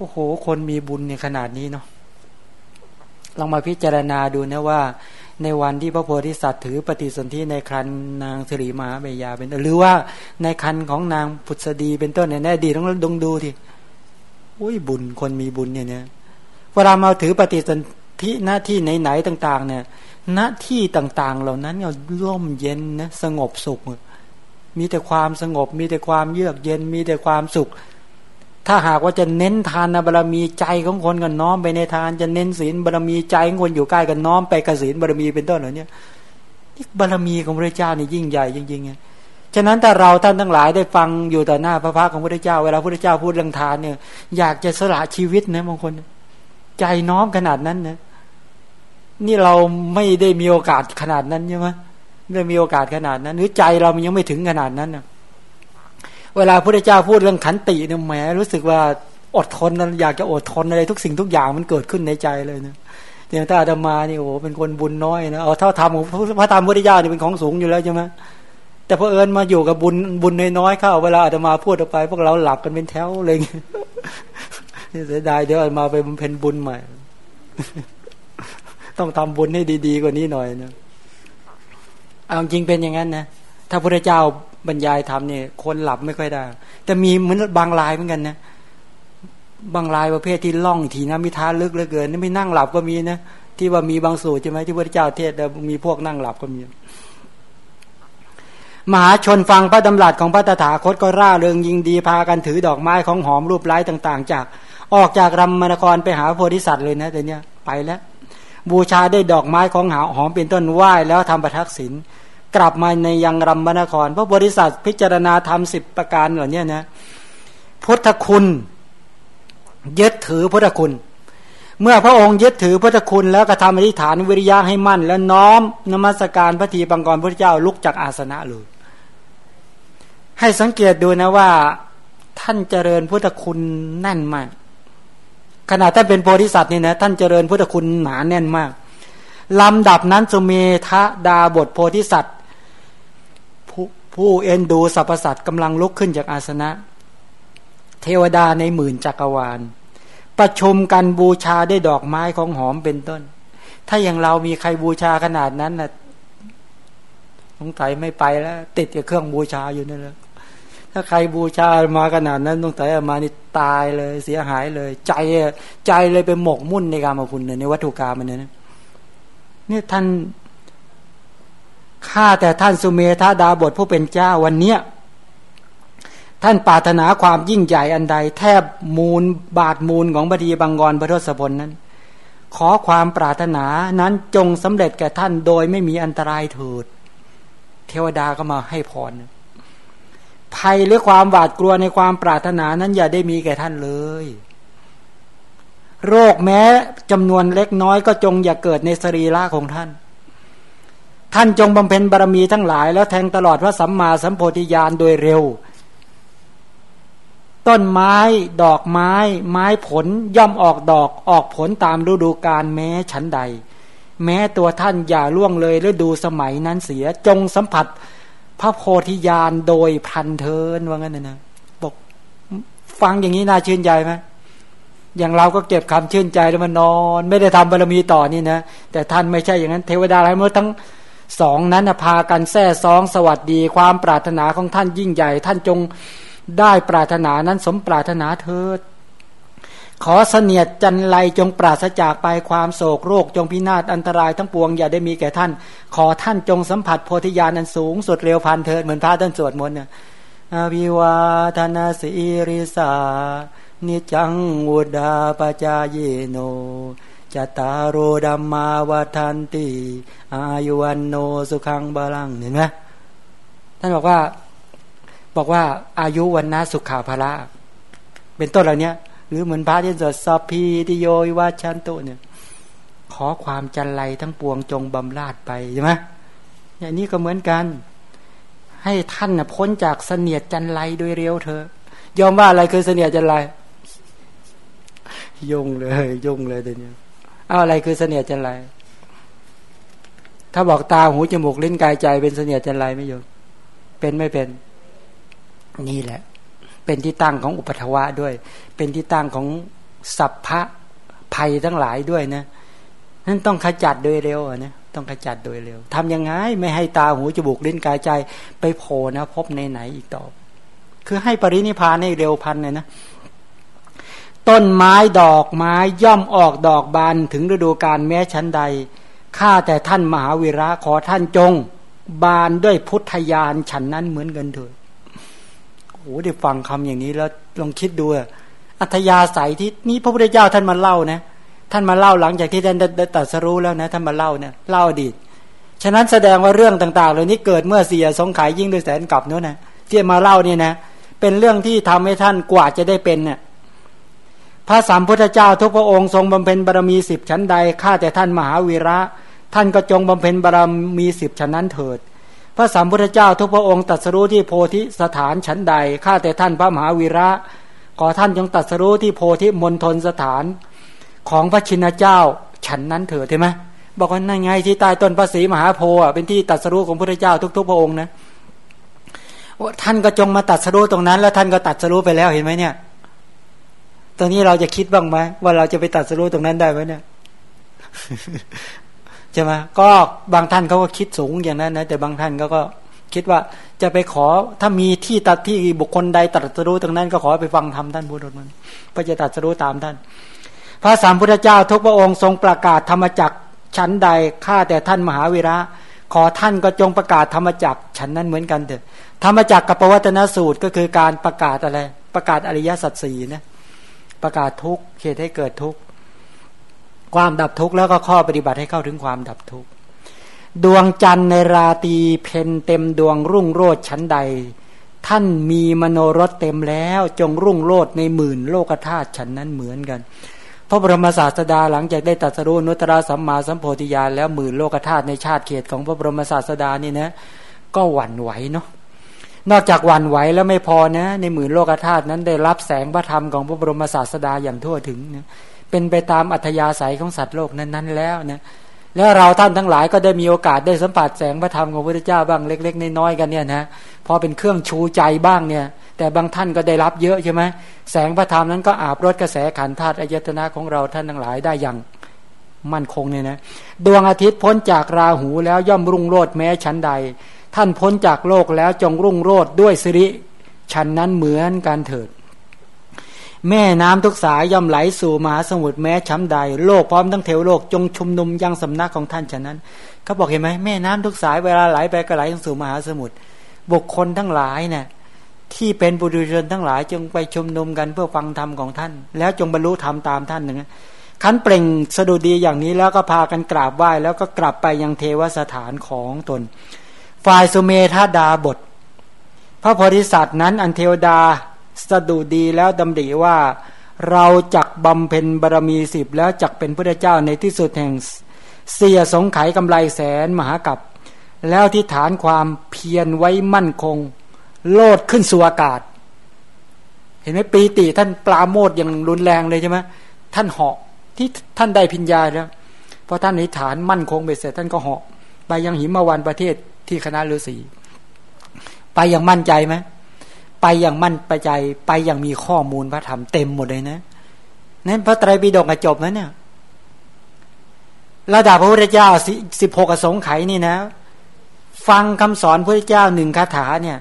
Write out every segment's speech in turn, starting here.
โอ้โห คนมีบุญในขนาดนี้เนาะลองมาพิจารณาดูนะว่า ในวันที่พระโพธิสัตว์ถือปฏิสนธิในคันนางสิริมาเบยาเป็นหรือว่าในคันของนางพุทธดีเป็นต้นเนี่ยแน่ดีต้องดงดูทีอุ้ยบุญคนมีบุญเนี่ยเนี่ยเวลามาถือปฏิสนธิหน้าที่ไหนๆต่าง ๆ เนี่ยหน้าที่ต่าง ๆ เหล่านั้นเนี่ยร่มเย็นนะสงบสุข มีแต่ความสงบ มีแต่ความเยือกเย็น มีแต่ความสุข ถ้าหากว่าจะเน้นทานบารรมีใจของคนกันน้อมไปในทาน จะเน้นศีลบารรมีใจของคนอยู่ใกล้กันน้อมไปกศีลบารรมีเป็นต้นเหล่านี้นี่บารรมีของพระเจ้านี่ยิ่งใหญ่จริงๆไงฉะนั้นถ้าเราท่านทั้งหลายได้ฟังอยู่ต่อหน้าพระพักของพระเจ้า เวลาพระเจ้าพูดเรื่องทานเนี่ย อยากจะสละชีวิตนะบางคน ใจน้อมขนาดนั้นนะนี่เราไม่ได้มีโอกาสขนาดนั้นใช่ไหมไม่ได้มีโอกาสขนาดนั้น หรือใจเรามันยังไม่ถึงขนาดนั้นนะ เวลาพระเจ้าพูดเรื่องขันติเนี่ยแหมรู้สึกว่าอดทนอยากจะอดทนอะไรทุกสิ่งทุกอย่างมันเกิดขึ้นในใจเลยเนะอย่างถ้าอาตมานี่โอ้เป็นคนบุญน้อยนะเอาเท่าทำพระธรรมพุทธเจ้านี่เป็นของสูงอยู่แล้วใช่ไหมแต่พอเอิญมาอยู่กับบุญบุญน้อยๆเข้าเวลาอาตมาพูดออกไป พวกเราหลับกันเป็นแถวเลยนี่เสียดายเดี๋ยวอาตมาไปบำเพ็ญบุญใหม่ ต้องทำบุญให้ดี ๆ กว่านี้หน่อยนะเอาจริงเป็นอย่างนั้นนะถ้าพระเจ้า บรรยายธรรมเนี่ยคนหลับไม่ค่อยได้ แต่มีเหมือนบางรายเหมือนกันนะบางรายประเภทที่ล่องทีนะมิท้าลึกเหลือเกินนี่ไม่นั่งหลับก็มีนะที่ว่ามีบางสูตรใช่ไหมที่พระเจ้าเทศแต่มีพวกนั่งหลับก็มี มหาชนฟังพระดำรัสของพระตถาคตก็ร่าเริงยิงดีพากันถือดอกไม้ของหอมรูปไร้ต่าง ๆ จากออกจากรำมนครไปหาโพธิสัตว์เลยนะแต่เนี้ไปแล้ว บูชาได้ดอกไม้ของหาหอมเป็นต้นไหว้แล้วทำประทักษิณ กลับมาในยังรัมบนคร เพราะบริษัทพิจารณาทำสิบประการเหล่านี้นะพุทธคุณยึดถือพุทธคุณ เมื่อพระองค์ยึดถือพุทธคุณ แล้วก็ทำอธิษฐานวิริยะให้มั่น แล้วน้อมนมัสการพระทีปังกรพระเจ้าลุกจากอาสนะเลยให้สังเกตดูนะว่า ท่านเจริญพุทธคุณแน่นมาก ขณะท่านเป็นโพธิสัตว์นี่นะท่านเจริญพุทธคุณหนาแน่นมากลำดับนั้นสุเมทะดาบทโพธิสัตว์ ผู้เอ็นดูสรรพสัตว์กำลังลุกขึ้นจากอาสนะ เทวดาในหมื่นจักรวาล ประชุมกันบูชาได้ดอกไม้ของหอมเป็นต้น ถ้าอย่างเรามีใครบูชาขนาดนั้นนะสงสัยไม่ไปแล้ว ติดกับเครื่องบูชาอยู่นั่นแหละถ้าใครบูชามาขนาดนั้นต้องแต่มานี่ตายเลยเสียหายเลย ใจใจเลยไปหมกมุ่นในการมาคุณในวัตถุกรรมมันเนี่ยเนี่ยท่าน ข้าแต่ท่านสุเมธาดาบทผู้เป็นเจ้าวันเนี้ยท่านปรารถนาความยิ่งใหญ่อันใด แทบมูลบาทมูลของบดีบังกรพระทศพลนั้น ขอความปรารถนานั้นจงสำเร็จแก่ท่านโดยไม่มีอันตรายเถิด เทวดาก็มาให้พร ภัยหรือความหวาดกลัวในความปรารถนานั้นอย่าได้มีแก่ท่านเลย โรคแม้จำนวนเล็กน้อยก็จงอย่าเกิดในสรีระของท่าน ท่านจงบำเพ็ญบารมีทั้งหลาย แล้วแทงตลอดพระสัมมาสัมโพธิญาณโดยเร็ว ต้นไม้ดอกไม้ ไม้ผลย่อมออกดอกออกผลตามฤดูกาลแม้ชั้นใด แม้ตัวท่านอย่าล่วงเลยฤดูสมัยนั้นเสียจงสัมผัสพระโพธิญาณโดยพันเทินว่างั้นนะบอกฟังอย่างนี้น่าชื่นใจไหมอย่างเราก็เก็บคำชื่นใจแล้วมันนอน ไม่ได้ทำบารมีต่อนี่นะแต่ท่านไม่ใช่อย่างนั้น เทวดาอะไรเมื่อทั้ง สองนั้นพากันแท้ซองสวัสดี ความปรารถนาของท่านยิ่งใหญ่ ท่านจงได้ปรารถนานั้นสมปรารถนาเถิด ขอเสนียดจันไรจงปราศจากไปความโศกโรคจงพินาศอันตรายทั้งปวงอย่าได้มีแก่ท่าน ขอท่านจงสัมผัสโพธิญาณอันสูงสุดเร็วพันเถิดเหมือนพระท่านสวดมนต์เนี่ยอภิวาทนาสีริสานิจังอุดาปจายโน จตารโรดัมมาวัฏันติ อายุวันโนสุขังบาลังเห็นไหมท่านบอกว่าบอกว่าอายุวันนาสุขาภละเป็นต้นเหล่านี้หรือเหมือนพระที่สวดสัพพีติโยวาชันตุเนี่ยขอความจันไรทั้งปวงจงบำราดไปใช่ไหมอย่างนี้ก็เหมือนกัน ให้ท่านพ้นจากเสนียดจันไรโดยเร็วเถอะยอมว่าอะไรคือเสนียดจันไรยุ่งเลยยุ่งเลยเดี๋ยวนี้ เอาอะไรคือเสนียดจันไร ถ้าบอกตาหูจมูกลิ้นกายใจ เป็นเสนียดจันไรไม่โยมเป็นไม่เป็น นี่แหละ เป็นที่ตั้งของอุปทวะด้วย เป็นที่ตั้งของสัพพะภัยทั้งหลายด้วยนะนั่นต้องขจัดโดยเร็วนะต้องขจัดโดยเร็วทำยังไง ไม่ให้ตาหูจมูกลิ้นกายใจ ไปโผล่นะพบในไหนอีกต่อ คือให้ปรินิพานในเร็วพันเลยนะ ต้นไม้ดอกไม้ย่อมออกดอกบานถึงฤดูกาลแม้ชั้นใดข้าแต่ท่านมหาวีระขอท่านจง บานด้วยพุทธญาณฉันนั้นเหมือนกันเถิดโอ้ได้ฟังคำอย่างนี้แล้วลองคิดดูอัธยาศัยที่นี่พระพุทธเจ้าท่านมาเล่านะ ท่านมาเล่าหลังจากที่ท่านได้ตัดสรู้แล้วนะ ท่านมาเล่าเนี่ยเล่าอดีตฉะนั้นแสดงว่าเรื่องต่างๆเหล่านี้เกิดเมื่อเสียสงขายยิ่งด้วยแสนกลับเนาะนะที่มาเล่าเนี่ยนะ เป็นเรื่องที่ทำให้ท่านกว่าจะได้เป็นเนี่ย พระสามพุทธเจ้าทุกพระองค์ทรงบำเพ็ญบารมีสิบชั้นใดข้าแต่ท่านมหาวีระ ท่านก็จงบำเพ็ญบารมีสิบชั้นนั้นเถิด พระสามพุทธเจ้าทุกพระองค์ตัดสรู้ที่โพธิสถานชั้นใดข้าแต่ท่านพระมหาวีระ ขอท่านจงตัดสรู้ที่โพธิมณฑลสถานของพระชินเจ้าฉันนั้นเถิดใช่ไหมบอกว่านั่นไงที่ใต้ต้นพระศรีมหาโพธิ์เป็นที่ตัดสรู้ของพระเจ้าทุก ๆ พระองค์นะท่านก็จงมาตัดสรู้ตรงนั้น แล้วท่านก็ตัดสรู้ไปแล้วเห็นไหมเนี่ย ตอนนี้เราจะคิดบ้างไหมว่าเราจะไปตัดสรู้ตรงนั้นได้ไหมเนี่ยใช่ไหมก็บางท่านเขาก็คิดสูงอย่างนั้นนะแต่บางท่านก็ก็คิดว่าจะไปขอถ้ามีที่ตัดที่บุคคลใดตัดสรู้ตรงนั้น ก็ขอไปฟังธรรมท่านพุทธมันเพื่อจะตัดสรู้ตามท่าน พระสามพุทธเจ้าทุกพระองค์ทรงประกาศธรรมจักชั้นใดข้าแต่ท่านมหาวีระ ขอท่านก็จงประกาศธรรมจักฉันนั้นเหมือนกันเถอะธรรมจักกับปวัตนสูตรก็คือการประกาศอะไร ประกาศอริยสัจสี่นะ ประกาศทุกเหตุให้เกิดทุกความดับทุกข์แล้วก็ข้อปฏิบัติให้เข้าถึงความดับทุกข์ดวงจันทร์ในราตีเพนเต็มดวงรุ่งโรดชั้นใด ท่านมีมโนรสเต็มแล้วจงรุ่งโรดในหมื่นโลกธาตุฉันนั้นเหมือนกันพระบรมศาสดาหลังจากได้ตัดสรุนุตระสัมมาสัมโพธิญาณแล้วหมื่นโลกธาตุในชาติเขตของพระบรมศาสดานี่นะ ก็หวั่นไหวเนาะ นอกจากหวั่นไหวแล้วไม่พอนะ ในหมื่นโลกธาตุนั้นได้รับแสงพระธรรมของพระบรมศาสดาอย่างทั่วถึงนะเป็นไปตามอัธยาศัยของสัตว์โลกนั้นๆแล้วนะแล้วเราท่านทั้งหลายก็ได้มีโอกาสได้สัมผัสแสงพระธรรมของพระพุทธเจ้าบ้างเล็ก ๆ น้อยๆกันเนี่ยนะพอเป็นเครื่องชูใจบ้างเนี่ย แต่บางท่านก็ได้รับเยอะใช่ไหมแสงพระธรรมนั้นก็อาบรถกระแสขันธาตุอายตนะของเราท่านทั้งหลายได้อย่างมั่นคงเนี่ยนะดวงอาทิตย์พ้นจากราหูแล้วย่อมรุ่งโรดแม้ชั้นใด ท่านพ้นจากโลกแล้วจงรุ่งโรดด้วยสิริชั้นนั้นเหมือนการเถิด แม่น้ำทุกสายย่อมไหลสู่มหาสมุทรแม้ช้ำใด โลกพร้อมทั้งเทวโลกจงชุมนุมยังสำนักของท่านฉะนั้นเขาบอกเห็นไหมแม่น้ำทุกสายเวลาไหลไปก็ไหลสู่มหาสมุทรบุคคลทั้งหลายเนี่ยที่เป็นบุรุษชนทั้งหลายจงไปชุมนุมกันเพื่อฟังธรรมของท่าน แล้วจงบรรลุธรรมตามท่านนึ่งขันเปล่งสะดุดีอย่างนี้แล้วก็พากันกราบไหว้แล้วก็กลับไปยังเทวสถานของตน ฝ่ายสุเมธาดาบท พระโพธิสัตว์นั้นอันเทวดาสะดุดีแล้วดำริว่า เราจักบำเพ็ญบารมีสิบแล้วจักเป็นพระเจ้าในที่สุดแห่งเสียสงไขกำไรแสนมหากับ แล้วที่ฐานความเพียรไว้มั่นคง โลดขึ้นสู่อากาศ เห็นไหมปีติท่านปลาโมดอย่างรุนแรงเลยใช่ไหมท่านเหาะที่ท่านได้พิญญาแล้วพอท่านนิฐานมั่นคงเบ็ดเสร็จท่านก็เหาะไปยังหิมวันประเทศ ที่คณะฤาษีไปอย่างมั่นใจไหมไปอย่างมั่นไปใจไปอย่างมีข้อมูลพระธรรมเต็มหมดเลยนะนั้นพระไตรปิฎกจบแล้วเนี่ยระดับพระพุทธเจ้าสิบหกอสงไขยนี่นะ ฟังคำสอนพระพุทธเจ้าหนึ่งคาถาเนี่ย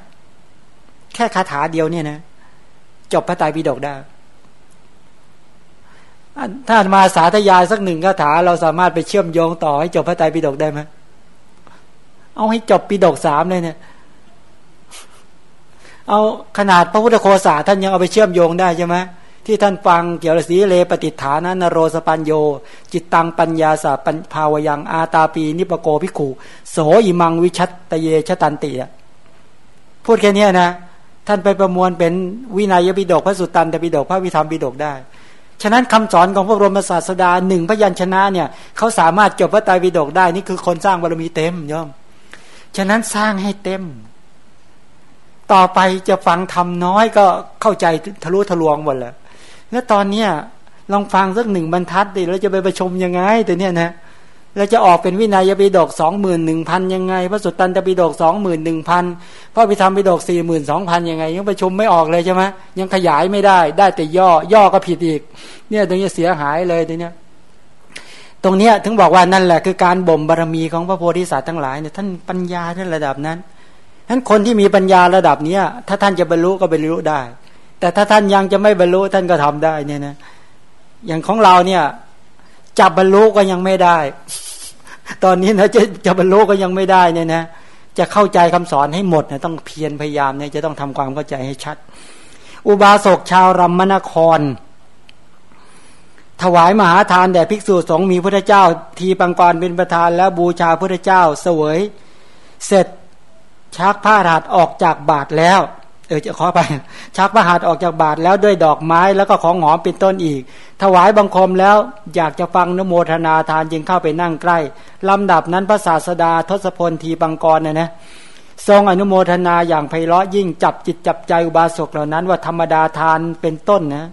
แค่คาถาเดียวเนี่ยนะ จบพระไตรปิฎกได้ ถ้ามาสาธยายสักหนึ่งคาถา เราสามารถไปเชื่อมโยงต่อให้จบพระไตรปิฎกได้ไหม เอาให้จบปิฎกสามเลยเนี่ย เอาขนาดพระพุทธโคสาท่านยังเอาไปเชื่อมโยงได้ใช่ไหมที่ท่านฟังเกี่ยวกับสีเลปฏิฐานะนโรสปัญโย จิตตังปัญญาสาปัญภาวยังอาตาปีนิปโกภิขุโสอิมังวิชัตตเยชตันติอะพูดแค่นี้นะ ท่านไปประมวลเป็นวินัยปิฎกพระสุตตันตปิฎกพระวิธรรมปิฎกได้ ฉะนั้นคำสอนของพระบรมศาสดาหนึ่งพยัญชนะเนี่ยเขาสามารถจบพระไตรปิฎกได้นี่คือคนสร้างบารมีเต็มย่อม ฉะนั้นสร้างให้เต็ม ต่อไปจะฟังทำน้อยก็เข้าใจทะลุทะลวงหมดแล้วแล้วตอนเนี้ยลองฟังสักหนึ่งบรรทัดดิแล้วจะไปประชมยังไงแต่เนี้ยนะแล้วจะออกเป็นวินัยปิฎกสองหมื่นหนึ่งพันยังไง พระสุตตันตปิฎกสองหมื่นหนึ่งพันพระพิธรรมปิฎกสี่หมื่นสองพันยังไง ยังประชุมไม่ออกเลยใช่ไหมยังขยายไม่ได้ ได้แต่ย่อ ย่อก็ผิดอีก เนี่ยตรงนี้เสียหายเลยตรงเนี้ย ตรงนี้ถึงบอกว่านั่นแหละคือการบ่มบารมีของพระโพธิสัตว์ทั้งหลายเนี่ยท่านปัญญาท่านระดับนั้นท่านคนที่มีปัญญาระดับเนี้ยถ้าท่านจะบรรลุก็บรรลุได้ แต่ถ้าท่านยังจะไม่บรรลุท่านก็ทำได้เนี่ยนะอย่างของเราเนี่ยจับรรลุก็ยังไม่ได้ ตอนนี้นะจะจะบรรลุก็ยังไม่ได้เนี่ยนะจะเข้าใจคำสอนให้หมดนะต้องเพียรพยายามเนี่ยจะต้องทำความเข้าใจให้ชัด อุบาสกชาวรัมมนคร ถวายมหาทานแด่ภิกษุสงฆ์มีพระเจ้า ทีปังกรเป็นประธานแล้วบูชาพระเจ้าเสวย เสร็จชักผ้าหัดออกจากบาทแล้ว เออจะขอไปชักประหัตออกจากบาทแล้วด้วยดอกไม้แล้วก็ของหอมเป็นต้นอีก ถวายบังคมแล้วอยากจะฟังนโมทนาทานจึงเข้าไปนั่งใกล้ลำดับนั้นพระศาสดาทศพลทีบังกรเนะนะทรงอนุโมทนาอย่างไพเราะยิ่งจับจิตจับใจอุบาสกเหล่านั้นว่าธรรมดาทานเป็นต้นนะ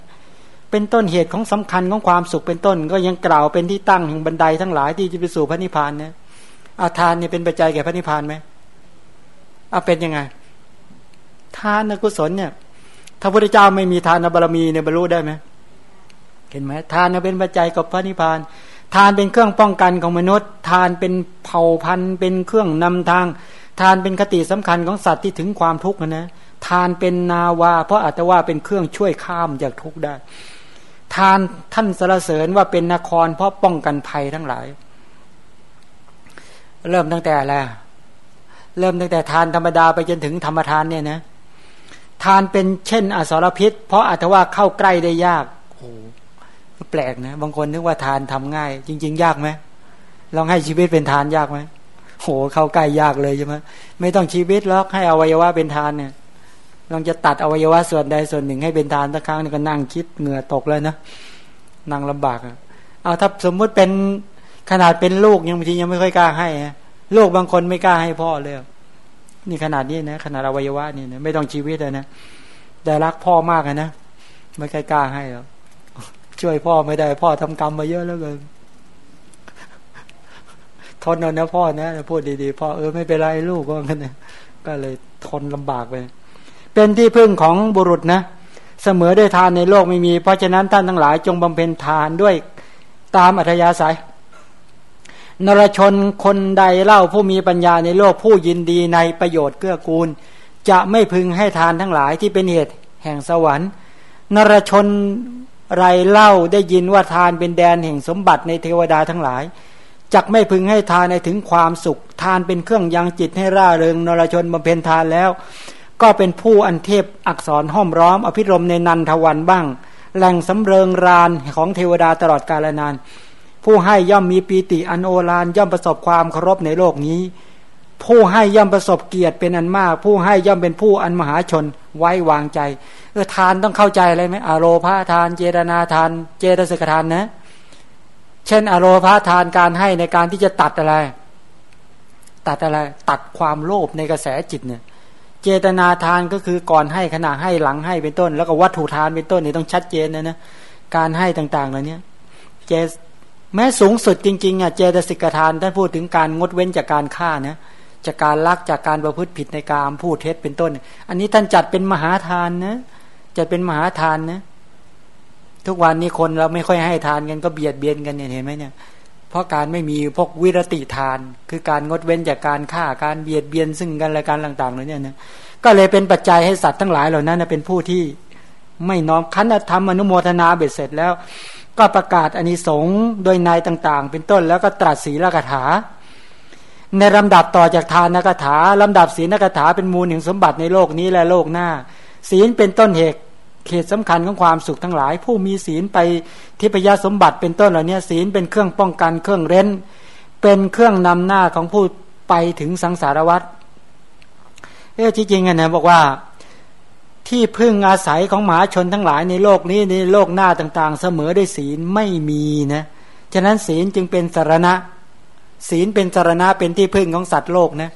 เป็นต้นเหตุของสำคัญของความสุขเป็นต้น ก็ยังกล่าวเป็นที่ตั้งแห่งบันไดทั้งหลายที่จะไปสู่พระนิพพานเนะอาทานเนี่ยเป็นปัจจัยแก่พระนิพพานไหมเอาเป็นยังไง ทานกุศลเนี่ย ถ้าพระเจ้าไม่มีทานบารมีเนี่ยบรรลุได้ไหมเห็นไหมทานเป็นปัจจัยกับพระนิพพาน ทานเป็นเครื่องป้องกันของมนุษย์ ทานเป็นเผ่าพันธุ์ เป็นเครื่องนำทาง ทานเป็นคติสำคัญของสัตว์ที่ถึงความทุกข์นะทานเป็นนาวา เพราะอาจจะว่าเป็นเครื่องช่วยข้ามจากทุกข์ได้ ทานท่านสรรเสริญว่าเป็นนครเพราะป้องกันภัยทั้งหลาย เริ่มตั้งแต่อะไรเริ่มตั้งแต่ทานธรรมดาไปจนถึงธรรมทานเนี่ยนะ ทานเป็นเช่น อสรพิษ เพราะอาจจะว่าเข้าใกล้ได้ยากโอ้แปลกนะบางคนนึกว่าทานทำง่าย จริง ๆ ยากไหมลองให้ชีวิตเป็นทานยากไหมโหเข้าใกล้ยากเลยใช่ไหมไม่ต้องชีวิตหรอกให้อวัยวะเป็นทานเนี่ย ลองจะตัดอวัยวะส่วนใดส่วนหนึ่งให้เป็นทานสักครั้งนี่ก็นั่งคิดเหงื่อตกเลยนะนั่งลำบากอะเอาถ้าสมมุติเป็นขนาดเป็นลูกยังบางทียังไม่ค่อยกล้าให้ลูกบางคนไม่กล้าให้พ่อเลยนี่ขนาดนี้นะขนาดอวัยวะนี่นะไม่ต้องชีวิตเลยนะแต่รักพ่อมากนะไม่กล้าให้หรอกช่วยพ่อไม่ได้ พ่อทำกรรมมาเยอะแล้วเกินทนเอานะพ่อนะพูดดีๆพ่อเออไม่เป็นไรลูกก็งั้นนะก็เลยทนลำบากไป เป็นที่พึ่งของบุรุษนะ เสมอด้วยทานในโลกไม่มี เพราะฉะนั้นท่านทั้งหลายจงบำเพ็ญทานด้วยตามอัธยาศัย นรชนคนใดเล่าผู้มีปัญญาในโลกผู้ยินดีในประโยชน์เกื้อกูล จะไม่พึงให้ทานทั้งหลายที่เป็นเหตุแห่งสวรรค์ นรชนไรเล่าได้ยินว่าทานเป็นแดนแห่งสมบัติในเทวดาทั้งหลายจักไม่พึงให้ทานในถึงความสุข ทานเป็นเครื่องยังจิตให้ร่าเริงนรชนบำเพ็ญทานแล้ว ก็เป็นผู้อันเทพอักษรห้อมร้อม อภิรมในนันทวันบ้าง แหล่งสำเริงรานของเทวดาตลอดกาลนาน ผู้ให้ย่อมมีปีติอันโอฬารย่อมประสบความเคารพในโลกนี้ ผู้ให้ย่อมประสบเกียรติเป็นอันมาก ผู้ให้ย่อมเป็นผู้อันมหาชนไว้วางใจเออทานต้องเข้าใจอะไรไหมอโรพาทาน เจตนาทาน เจตสิกทานนะ เช่น อโรพาทานการให้ในการที่จะตัดอะไร ตัดอะไร ตัดความโลภในกระแสจิตเนี่ย เจตนาทานก็คือก่อนให้ขณะให้หลังให้เป็นต้น แล้วก็วัตถุทานเป็นต้นนี่ต้องชัดเจนนะนะการให้ต่างๆเหล่านี้เจแม้สูงสุดจริงๆอะเจตสิกทานท่านพูดถึงการงดเว้นจากการฆ่านะจากการลักจากการประพฤติผิดในการพูดเท็จเป็นต้น อันนี้ท่านจัดเป็นมหาทานนะจัดเป็นมหาทานนะทุกวันนี้คนเราไม่ค่อยให้ทานกันก็เบียดเบียนกันเนี่ยเห็นไหมเนี่ย ราะการไม่มีพวกวิรติทาน คือการงดเว้นจากการฆ่าการเบียดเบียนซึ่งกันและการต่างๆเหลยเนี่ยนะก็เลยเป็นปัจจัยให้สัตว์ทั้งหลายเหล่านั้นเป็นผู้ที่ไม่น้อมคันธรรมอนุโมทนาเบ็ดเสร็จแล้ว ก็ประกาศอนิสงส์โดยนายต่าง ๆ เป็นต้นแล้วก็ตรัสศีลกถา ในลำดับต่อจากทานนกถาลำดับศีลนกถาเป็นมูลแห่งสมบัติในโลกนี้และโลกหน้า ศีลเป็นต้นเหตุ เขตสำคัญของความสุขทั้งหลาย ผู้มีศีลไปทิพยสมบัติเป็นต้นเหล่านี้ศีลเป็นเครื่องป้องกันเครื่องเร้น เป็นเครื่องนำหน้าของผู้ไปถึงสังสารวัฏเออจริงๆนะบอกว่าที่พึ่งอาศัยของหมาชนทั้งหลายในโลกนี้ในโลกหน้าต่าง ๆ เสมอด้วยศีลไม่มีนะฉะนั้นศีลจึงเป็นสารณะ ศีลเป็นสารณะเป็นที่พึ่งของสัตว์โลกนะ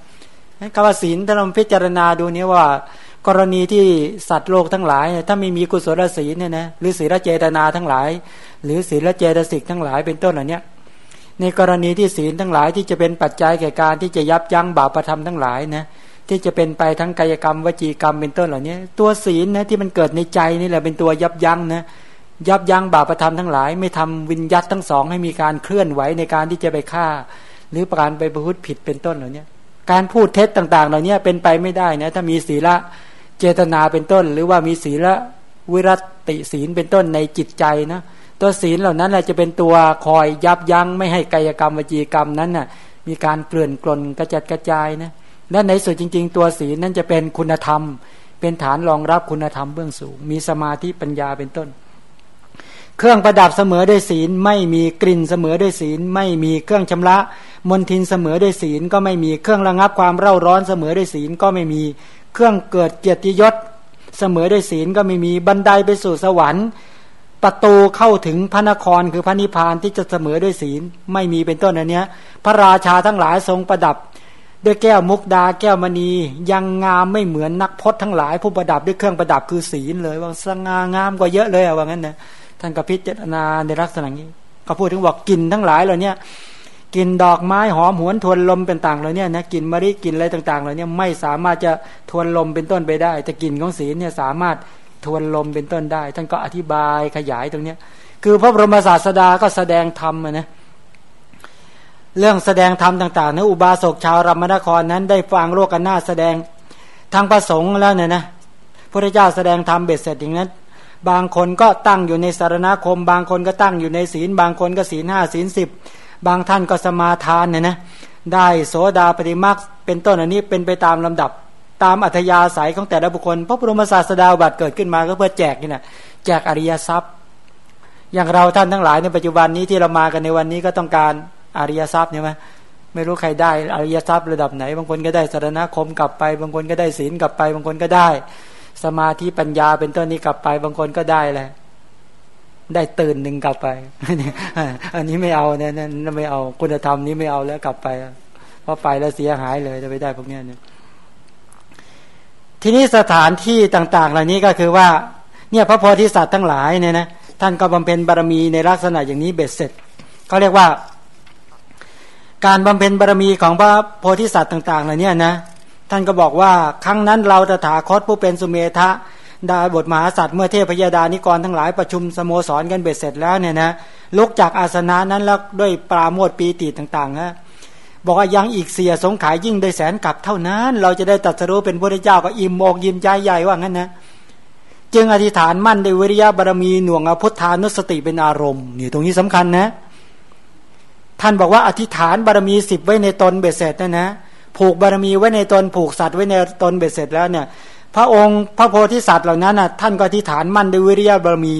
คำว่าศีลถ้าเราพิจารณาดูนี้ว่า กรณีที่สัตว์โลกทั้งหลาย ถ้าไม่มีกุศลศีลเนี่ยนะหรือศีลเจตนาทั้งหลาย หรือศีลเจตสิกทั้งหลายเป็นต้นเหล่านี้ในกรณีที่ศีลทั้งหลายที่จะเป็นปัจจัยแก่การที่จะยับยั้งบาปประทำทั้งหลายนะที่จะเป็นไปทั้งกายกรรมวจีกรรมเป็นต้นเหล่านี้ตัวศีลนะที่มันเกิดในใจนี่แหละเป็นตัวยับยั้งนะยับยั้งบาปประทำทั้งหลาย ไม่ทำวิญญัตทั้งสองให้มีการเคลื่อนไหวในการที่จะไปฆ่า หรือประการไปประพฤติผิดเป็นต้นเหล่านี้การพูดเท็จต่าง ๆ เหล่านี้เป็นไปไม่ได้นะถ้ามีศีละ เจตนาเป็นต้น หรือว่ามีศีละวิรัติศีลเป็นต้นในจิตใจนะตัวศีลเหล่านั้นแหละจะเป็นตัวคอยยับยั้งไม่ให้กายกรรมวจีกรรมนั้นน่ะมีการเกลื่อนกลนกระจัดกระจายนะและในสุดจริง ๆ ตัวศีลนั้นจะเป็นคุณธรรม เป็นฐานรองรับคุณธรรมเบื้องสูง มีสมาธิปัญญาเป็นต้น เครื่องประดับเสมอด้วยศีล ไม่มีกลิ่นเสมอด้วยศีล ไม่มีเครื่องชำระมนทินเสมอด้วยศีล ก็ไม่มีเครื่องระงับความเร่าร้อนเสมอด้วยศีล ก็ไม่มี เครื่องเกิดเกียรติยศ เสมอด้วยศีลก็ไม่มีบันไดไปสู่สวรรค์ ประตูเข้าถึงพระนครคือพระนิพพานที่จะเสมอด้วยศีลไม่มีเป็นต้นอันเนี้ย พระราชาทั้งหลายทรงประดับ ด้วยแก้วมุกดาแก้วมณี ยังงามไม่เหมือนนักพจน์ทั้งหลายผู้ประดับด้วยเครื่องประดับคือศีลเลยว่าสง่างามกว่าเยอะเลยว่างั้นนะท่านก็พิจารณาในลักษณะนี้ก็พูดถึงบอกกินทั้งหลายเหล่านี้ กินดอกไม้หอมหวนทวนลมเป็นต่างเหล่านี้นะกินมะริกินอะไรต่างๆเหล่านี้ไม่สามารถจะทวนลมเป็นต้นไปได้ แต่กินของศีลเนี่ยสามารถทวนลมเป็นต้นได้ ท่านก็อธิบายขยายตรงเนี้ย คือพระบรมศาสดาก็แสดงธรรมนะเรื่องแสดงธรรมต่างๆนะอุบาสกชาวรามนครนั้นได้ฟังโลกกันหน้าแสดงทางประสงค์แล้วเนี่ยนะพระเจ้าแสดงธรรมเบ็ดเสร็จอย่างนั้นบางคนก็ตั้งอยู่ในสารณคม บางคนก็ตั้งอยู่ในศีล บางคนก็ศีลห้าศีลสิบ บางท่านก็สมาทานเนี่ยนะได้โสดาปฏิมาคเป็นต้นอันนี้เป็นไปตามลำดับตามอัธยาศัยของแต่ละบุคคลพระบรมศาสดาบัตรเกิดขึ้นมาก็เพื่อแจกนี่นะแจกอริยทรัพย์ อย่างเราท่านทั้งหลายในปัจจุบันนี้ที่เรามากันในวันนี้ก็ต้องการอริยทรัพย์ใช่ไหมไม่รู้ใครได้อริยทรัพย์ระดับไหน บางคนก็ได้สารณคมกลับไป บางคนก็ได้ศีลกลับไป บางคนก็ได้ สมาธิปัญญาเป็นต้นนี้กลับไป บางคนก็ได้แหละ ได้ตื่นหนึ่งกลับไปอันนี้ไม่เอาเนี่ยนั่นไม่เอาคุณธรรมนี้ไม่เอาแล้วกลับไปเพราะไปแล้วเสียหายเลยจะไปได้พวกนี้เนี่ยทีนี้สถานที่ต่าง ๆ เหล่านี้ก็คือว่า เนี่ยพระโพธิสัตว์ทั้งหลายเนี่ยนะท่านก็บำเพ็ญบารมีในลักษณะอย่างนี้เบ็ดเสร็จเขาเรียกว่า การบำเพ็ญบารมีของพระโพธิสัตว์ต่าง ๆ เหล่านี้นะท่านก็บอกว่าครั้งนั้นเราตถาคตผู้เป็นสุเมธะ ดาบทมหาสัตว์เมื่อเทพยดานิกรทั้งหลายประชุมสโมสรกันเบ็ดเสร็จแล้วเนี่ยนะลุกจากอาสนะนั้นแล้วด้วยปราโมทปีติต่างๆฮะบอกว่ายังอีกเสียสงขายยิ่งได้แสนกับเท่านั้น เราจะได้ตัดสรู้เป็นพระเจ้าก็อิ่มอกยิ้มใจใหญ่ว่างั้นนะจึงอธิษฐานมั่นในวิริยะบารมีหน่วงอพุทธานุสติเป็นอารมณ์นี่ตรงนี้สำคัญนะ ท่านบอกว่าอธิษฐานบารมีสิบไว้ในตนเบ็ดเสร็จนะนะผูกบารมีไว้ในตนผูกสัตว์ไว้ในตนเบ็ดเสร็จแล้วเนี่ย พระองค์พระโพธิสัตว์เหล่านั้นน่ะท่านก็ที่ฐานมั่นด้วยวิริยะบารมี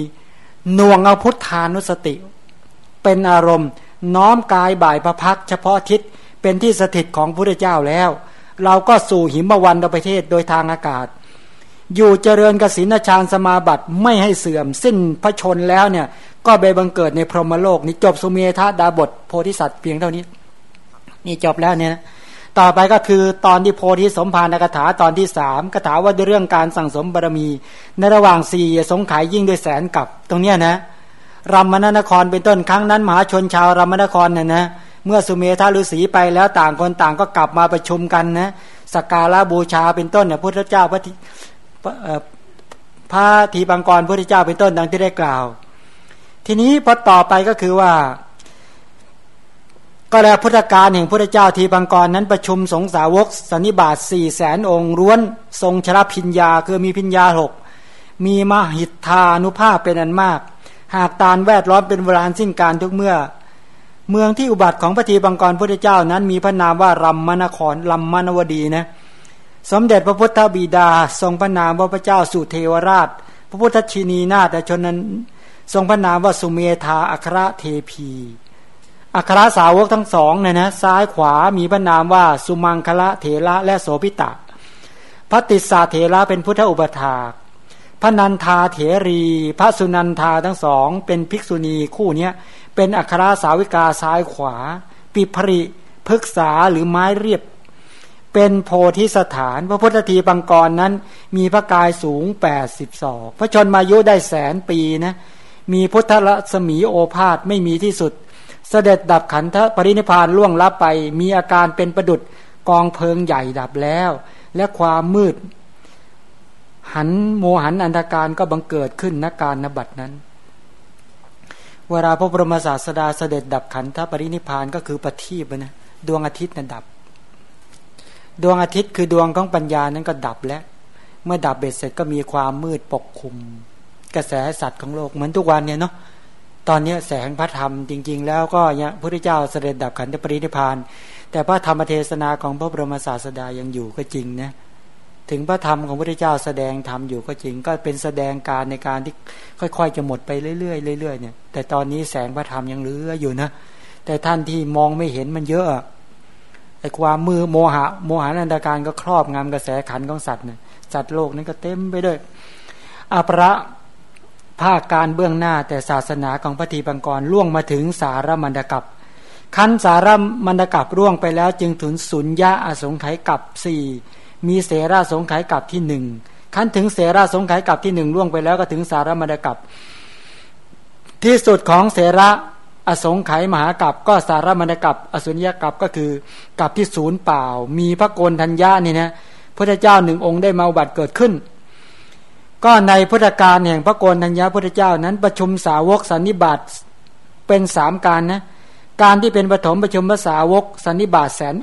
หน่วงเอาพุทธานุสติ เป็นอารมณ์ น้อมกายบ่ายพระพักเฉพาะทิศเป็นที่สถิตของพระเจ้าแล้ว เราก็สู่หิมวันประเทศโดยทางอากาศ อยู่เจริญกสินชานสมาบัติไม่ให้เสื่อม สิ้นพระชนแล้วเนี่ย ก็ไปบังเกิดในพรหมโลก นี่จบสุเมธาดาบทโพธิสัตว์เพียงเท่านี้ นี่จบแล้วเนี่ย ต่อไปก็คือตอนที่โพธิสมภารกถาตอนที่สามกถาว่าด้วยเรื่องการสั่งสมบารมี ในระหว่างสี่สงขายยิ่งด้วยแสนกับ ตรงเนี้ยนะรัมมนครเป็นต้นครั้งนั้นมหาชนชาวรัมมนครเนี่ยนะเมื่อสุเมธาฤาษีไปแล้วต่างคนต่างก็กลับมาประชุมกันนะสักการะบูชาเป็นต้นเนี่ยพุทธเจ้าพระพระทีปังกรพุทธเจ้าเป็นต้นดังที่ได้กล่าว ทีนี้พอต่อไปก็คือว่า ก็แล้วพุทธการแห่งพระเจ้าทีบังกรนั้นประชุมสงสาวกสันนิบาตสี่แสนองค์ร้วน ทรงชรพิญญาคือมีพิญญาหกมีมหิทธานุภาพเป็นอันมาก หากตาลแวดล้อมเป็นเวลาสิ้นการทุกเมื่อ เมืองที่อุบัติของพระทีบังกรพระเจ้านั้นมีพระนามว่ารัมมนครรัมมนวดีนะสมเด็จพระพุทธบิดา ทรงพระนามว่าพระเจ้าสุเทวราช พระพุทธชินีนาถชนนั้น ทรงพระนามว่าสุเมธาอัครเทพี อัครสาวกทั้งสองเนี่ยนะซ้ายขวามีพระนามว่า สุมังคละเถระและโสพิตะพระติสาเถระเป็นพุทธอุปถาพระนันทาเถรี พระสุนันทาทั้งสอง เป็นภิกษุณีคู่เนี้ยเป็นอัครสาวิกาซ้ายขวา ปิภริพฤกษาหรือไม้เรียบ เป็นโพธิสถาน พระพุทธทีปังกรนั้น มีพระกายสูงแปดสิบสองพระชนมายุได้แสนปีนะมีพุทธรัศมีโอภาษไม่มีที่สุด เสด็จดับขันธปรินิพานล่วงลับไป มีอาการเป็นประดุดกองเพลิงใหญ่ดับแล้ว และความมืด หันโมหันอันธการก็บังเกิดขึ้นนการนบัตนั้น เวลาพระบรมศาสดาเสด็จดับขันธปรินิพานก็คือปฏิบนะดวงอาทิตย์นั้นดับ ดวงอาทิตย์คือดวงของปัญญานั้นก็ดับแล้ว เมื่อดับเบ็ดเสร็จก็มีความมืดปกคลุม กระแสสัตว์ของโลกเหมือนทุกวันเนี่ยเนาะ ตอนนี้แสงพระธรรมจริง ๆ แล้วก็เนี่ยพระพุทธเจ้าเสด็จดับขันธปรินิพาน แต่พระธรรมเทศนาของพระบรมศาสดายังอยู่ก็จริงนะถึงพระธรรมของพระพุทธเจ้าแสดงธรรมอยู่ก็จริง ก็เป็นแสดงการในการที่ค่อย ๆ จะหมดไปเรื่อยๆเรื่อยๆเนี่ยแต่ตอนนี้แสงพระธรรมยังเหลืออยู่นะแต่ท่านที่มองไม่เห็นมันเยอะไอ้ความมือโมหะโมหะนันตการก็ครอบงำกระแสขันของสัตว์เนี่ยสัตว์โลกนั้นก็เต็มไปด้วยอัปะ ภาคการเบื้องหน้าแต่ศาสนาของพระทีปังกรล่วงมาถึงสารมันดกับขั้นสารมันดกับร่วงไปแล้วจึงถึงสุญญาอสงไขยกับสี่มีเสราสงไขยกับที่หนึ่งขั้นถึงเสราสงไขยกับที่หนึ่งล่วงไปแล้วก็ถึงสารมันดกับ ที่สุดของเสระอสงไขยมหากับก็สารมันดกับ อสุญญากับก็คือกับที่ศูนย์เปล่า มีพระโกนธัญญานี่นะพระเจ้าหนึ่งองค์ได้มาบัติเกิดขึ้น ก็ในพุทธการแห่งพระโกนธัญญาพุทธเจ้านั้น ประชุมสาวกสันนิบาตเป็นสามการนะการที่เป็นปฐมประชุมภาษาวกสันนิบาตแสน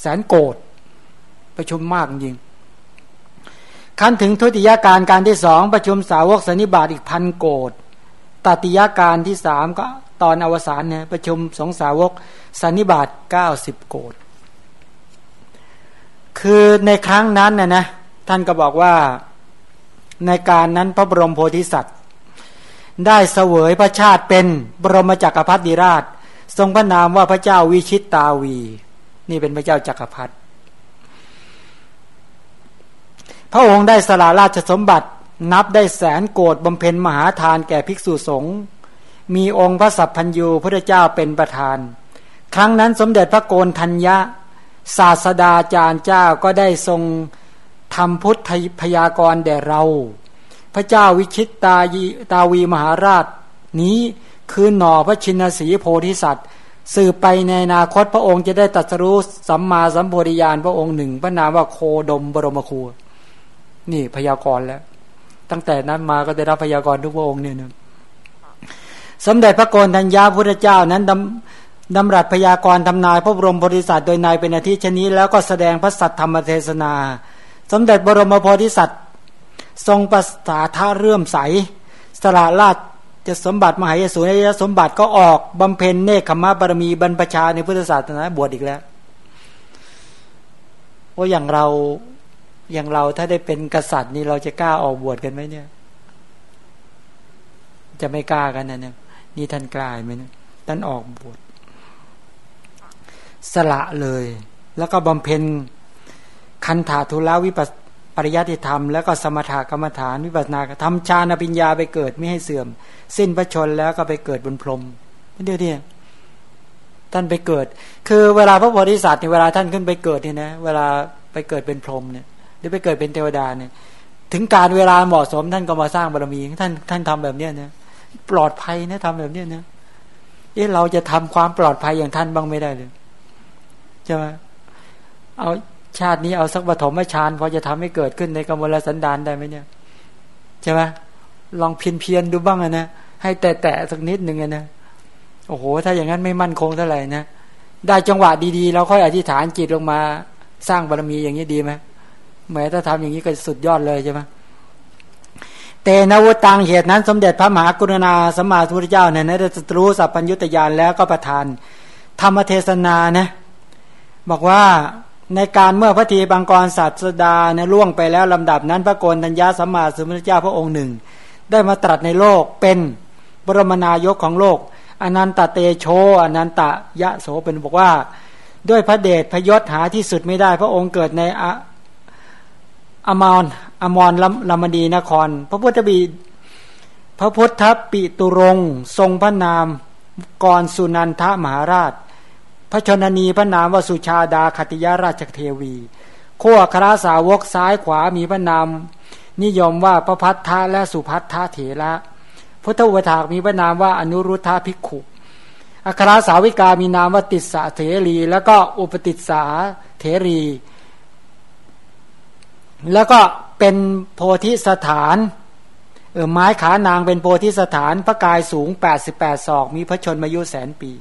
แสนโกดประชุมมากจริงขั้นถึงทุติยาการการที่สองประชุมสาวกสันนิบาตอีกพันโกดตติยาการที่สามก็ตอนอวสานเนี่ยประชุมสองสาวกสันนิบาตเก้าสิบโกดคือในครั้งนั้นนะนะท่านก็บอกว่า ในการนั้นพระบรมโพธิสัตว์ ได้เสวยพระชาติเป็นบรมจักรพรรดิราช ทรงพระนามว่าพระเจ้าวิชิตตาวี นี่เป็นพระเจ้าจักรพรรดิพระองค์ได้สละราชสมบัตินับได้แสนโกดบำเพ็ญมหาทานแก่ภิกษุสงฆ์มีองค์พระสัพพัญญูพระเจ้าเป็นประธาน ครั้งนั้นสมเด็จพระโกนทัญญาศาสดาจารย์เจ้าก็ได้ทรง ทำพุทธพยากรแด่เรา พระเจ้าวิชิตตายีตาวีมหาราชนี้คือหน่อพระชินสีโพธิสัตว์ สืบไปในอนาคตพระองค์จะได้ตรัสรู้สัมมาสัมโพธิญาณพระองค์หนึ่ง พระนามว่าโคดมบรมครูนี่พยากรแล้ว ตั้งแต่นั้นมาก็ได้รับพยากรทุกพระองค์เนี่ยนะสมเด็จพระโกนทัญญาพุทธเจ้านั้นดำดำรัสพยากรทำนายพระบรมโพธิสัตว์โดยนายเป็นอาทิชนี้แล้วก็แสดงพระสัทธรรมเทศนา สมเด็จบรมโพธิสัตว์ ทรงประสาทาเรื่มใส สละราชจะสมบัติมหายสูนยสมบัติก็ออกบำเพ็ญเนคขมาบารมีบรรพชาในพุทธศาสนาบวชอีกแล้วว่าอย่างเราอย่างเราถ้าได้เป็นกษัตริย์นี่เราจะกล้าออกบวชกันไหมเนี่ย จะไม่กล้ากันนะเนี่ยนี่ท่านกล้าไหมเนี่ยท่านออกบวชสละเลย แล้วก็บำเพ็ญ คันถาทุลาวิปัสปริยัติธรรมแล้วก็สมถกรรมฐานวิปัสนาทำฌานปัญญาไปเกิดไม่ให้เสื่อม สิ้นพระชนแล้วก็ไปเกิดบนพรมเดี๋ยวนี้ท่านไปเกิด คือเวลาพระโพธิสัตว์เนี่ยเวลาท่านขึ้นไปเกิดเนี่ยนะเวลาไปเกิดเป็นพรหมเนี่ยหรือไปเกิดเป็นเทวดาเนี่ย ถึงการเวลาเหมาะสมท่านก็มาสร้างบารมีท่านท่านทำแบบเนี้ยนะปลอดภัยนะทำแบบเนี้ยนะเอ๊ะเราจะทำความปลอดภัยอย่างท่านบ้างไม่ได้เลยใช่ไหมเอา ชาตินี้เอาสักปฐมฌานพอจะทำให้เกิดขึ้นในกมลสันดานได้ไหมเนี่ยใช่ไหมลองเพียนเพียนดูบ้างนะให้แตะแตะสักนิดหนึ่งนะโอ้โห ถ้าอย่างนั้นไม่มั่นคงเท่าไหร่นะได้จังหวะดีๆเราค่อยอธิษฐานจิตลงมา สร้างบารมีอย่างนี้ดีไหมแม้ถ้าทำอย่างนี้ก็สุดยอดเลยใช่ไหมเตนวุตังเหตุนั้น สมเด็จพระมหากรุณาสมมาทุรเจ้าเนี่ยนะได้ตรู้สัพพัญญุตยานแล้วก็ประทาน ธรรมเทศนานะบอกว่า ในการเมื่อพระทีบังกรศาสดาเนี่ยล่วงไปแล้วลำดับนั้นพระโกนธัญญาสัมมาสัมพุทธเจ้าพระองค์หนึ่ง ได้มาตรัสในโลกเป็นบรมนายกของโลก อนันตเตโช อนันตยะโสเป็นบอกว่า ด้วยพระเดชพยศหาที่สุดไม่ได้ พระองค์เกิดในอะอมรอมรลามดีนคร พระพุทธบีพระพุทธปิตุรง ทรงพระนามกรสุนันทมหาราช พระชนนีพระนามวสุชาดาคติยราชเทวีขั้วคราสาวกซ้ายขวามีพระนามนิยมว่าพระพัทธะและสุพัทธะเถระพุทธวถากมีพระนามว่าอนุรุทธาภิกขุอัคราสาวิกามีนามว่าติสาเถรี แล้วก็อุปติสาเถรี แล้วก็เป็นโพธิสถานเออไม้ขานางเป็นโพธิสถานพระกายสูง 88ศอก มีพระชนมายุแสนปี